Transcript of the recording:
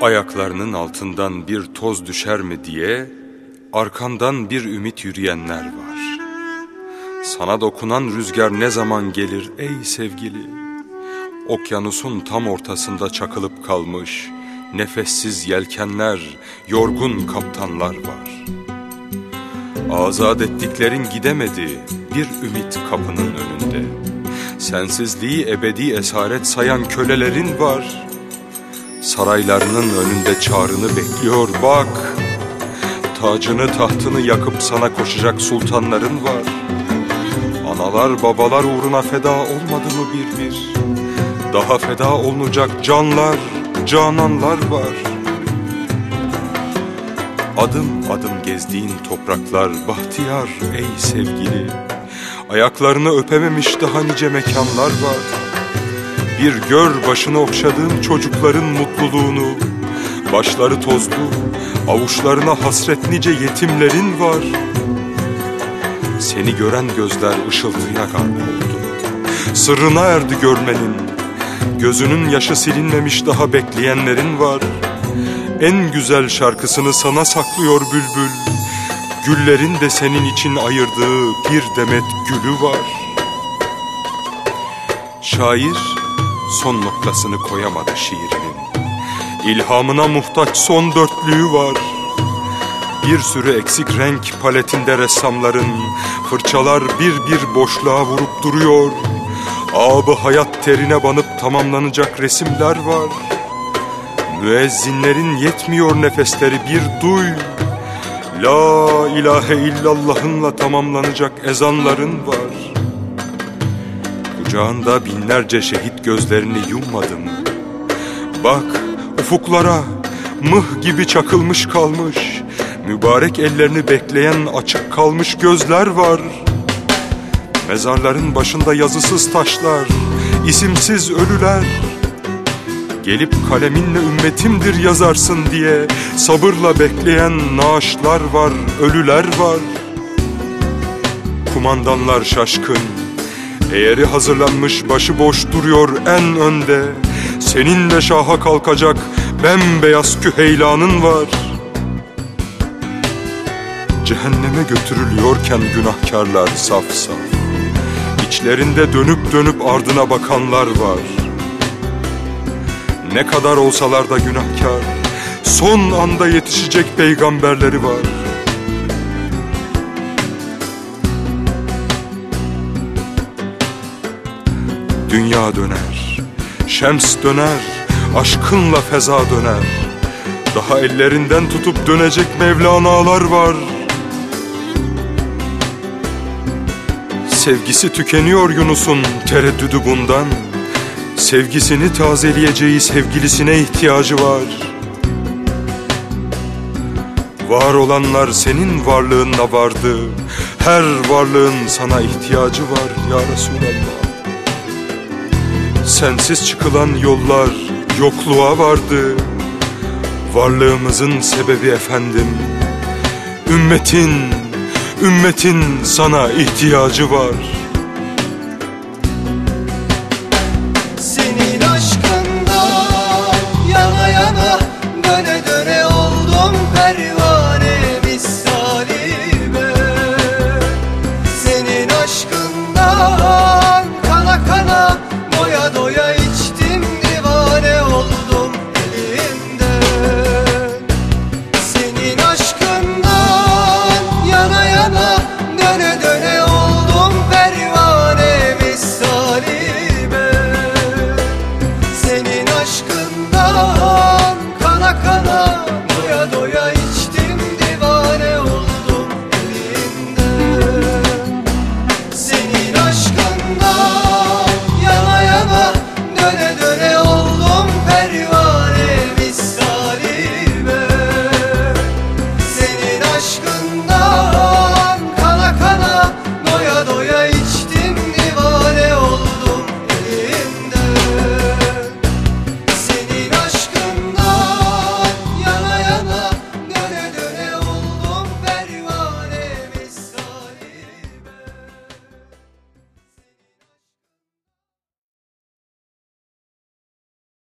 Ayaklarının altından bir toz düşer mi diye arkandan bir ümit yürüyenler var. Sana dokunan rüzgar ne zaman gelir ey sevgili? Okyanusun tam ortasında çakılıp kalmış nefessiz yelkenler, yorgun kaptanlar var. Azat ettiklerin gidemedi bir ümit kapının önünde. Sensizliği ebedi esaret sayan kölelerin var. Saraylarının önünde çağrını bekliyor bak. Tacını tahtını yakıp sana koşacak sultanların var. Analar babalar uğruna feda olmadı mı bir bir? Daha feda olunacak canlar, cananlar var. Adım adım gezdiğin topraklar bahtiyar ey sevgili. Ayaklarını öpememiş daha nice mekanlar var. Bir gör başını okşadığın çocukların mutluluğunu. Başları tozlu, avuçlarına hasret nice yetimlerin var. Seni gören gözler ışıltıya gark oldu. Sırrına erdi görmenin. Gözünün yaşı silinmemiş daha bekleyenlerin var. En güzel şarkısını sana saklıyor bülbül. Güllerin de senin için ayırdığı bir demet gülü var. Şair son noktasını koyamadı şiirinin. İlhamına muhtaç son dörtlüğü var. Bir sürü eksik renk paletinde ressamların fırçalar bir bir boşluğa vurup duruyor. Abı hayat terine banıp tamamlanacak resimler var. Müezzinlerin yetmiyor nefesleri bir duy. La ilahe illallah'ınla tamamlanacak ezanların var. Kucağında binlerce şehit gözlerini yummadım. Bak ufuklara mıh gibi çakılmış kalmış. Mübarek ellerini bekleyen açık kalmış gözler var. Mezarların başında yazısız taşlar, isimsiz ölüler. Gelip kaleminle ümmetimdir yazarsın diye sabırla bekleyen naaşlar var, ölüler var. Kumandanlar şaşkın, eğeri hazırlanmış başıboş duruyor en önde. Seninle şaha kalkacak bembeyaz küheylanın var. Cehenneme götürülüyorken günahkarlar saf saf. İçlerinde dönüp dönüp ardına bakanlar var. Ne kadar olsalar da günahkar, son anda yetişecek peygamberleri var. Dünya döner, şems döner, aşkınla feza döner. Daha ellerinden tutup dönecek Mevlana'lar var. Sevgisi tükeniyor Yunus'un tereddüdü bundan. Sevgisini tazeleyeceği sevgilisine ihtiyacı var. Var olanlar senin varlığınla vardı. Her varlığın sana ihtiyacı var ya Resulallah. Sensiz çıkılan yollar yokluğa vardı. Varlığımızın sebebi efendim. Ümmetin, ümmetin sana ihtiyacı var. Aşkından kana kana